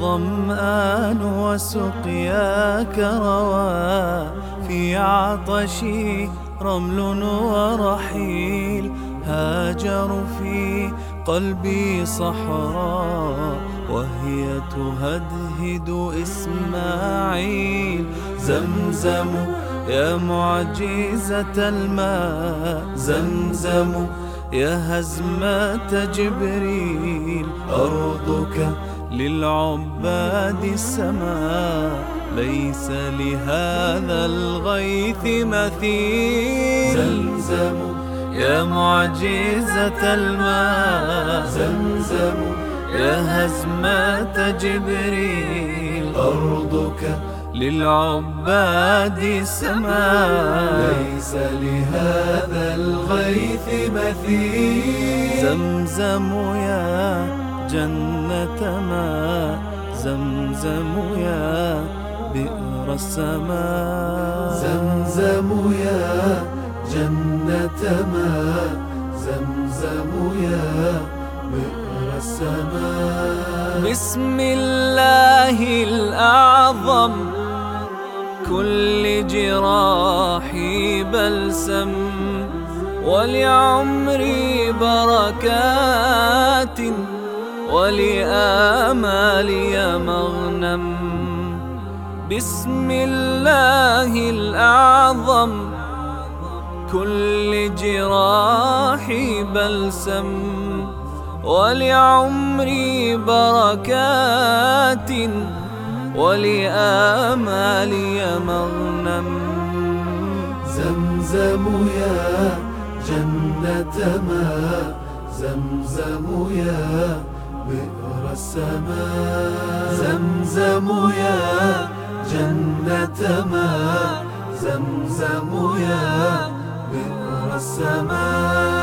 ظمآن وسقياك روا في عطشي رمل ورحيل هاجر في قلبي صحراء وهي تهدهد إسماعيل. زمزم يا معجزة الماء زمزم يا هزمة جبريل. أرضك للعباد السماء ليس لهذا الغيث مثيل. زمزم يا معجزة الماء. زمزم يا هزمة جبريل أرضك للعباد سماء ليس لهذا الغيث مثيل. زمزم يا جنة ما زمزم يا بئر السماء زمزم يا جنة ما زمزم يا بئر السماء بسم الله الأعظم كل جراحي بلسم ولعمري بركات ولآمالي مغنم. بسم الله الأعظم. كل جراحي بلسم. ولعمري بركات. ولآمالي مغنم. زمزم يا جنة ما. زمزم يا بئر السماء زمزم يا جنة ما زمزم يا بئر السماء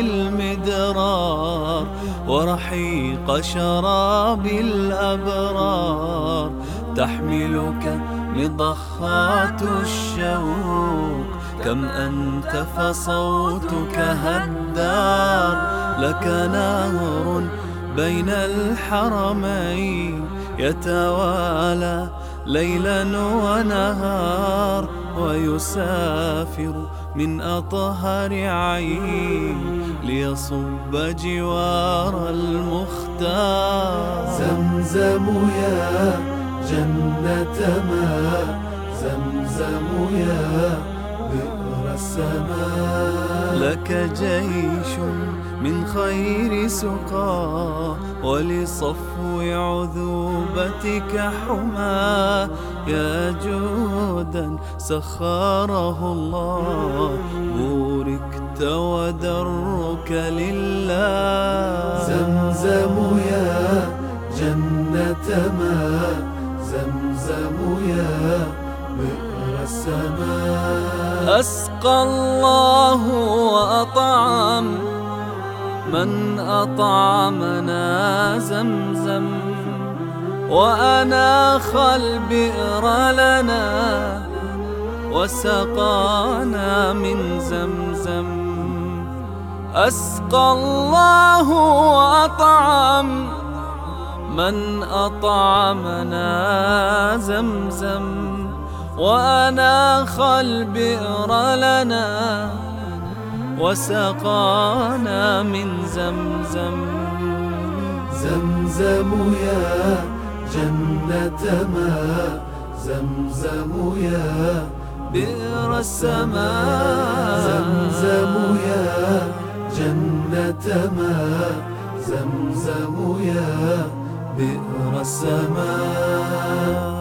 المدرار ورحيق شراب الأبرار. تحملك مضخات الشوق. كم أنت فصوتك هدار. لك نهر بين الحرمين. يتوالى ليلا ونهار. ويسافر من أطهر عين. ليصب جوار المختار. زمزم يا جنة ما زمزم يا بئر السماء. لك جيش من خير سقى ولصفو عذوبتك حمى. يا جودا سخره الله ودرك لله زمزم يا جنة ما زمزم يا بئر السماء أسقى الله وأطعم من أطعمنا زمزم وأناخ البئر لنا وسقانا من زمزم. أسقى الله وأطعم من أطعمنا زمزم وأناخ البئر لنا. وسقانا من زمزم. زمزم يا جنة ما. زمزم يا بئر السماء. زمزم يا جنة ما. زمزم يا بئر السماء.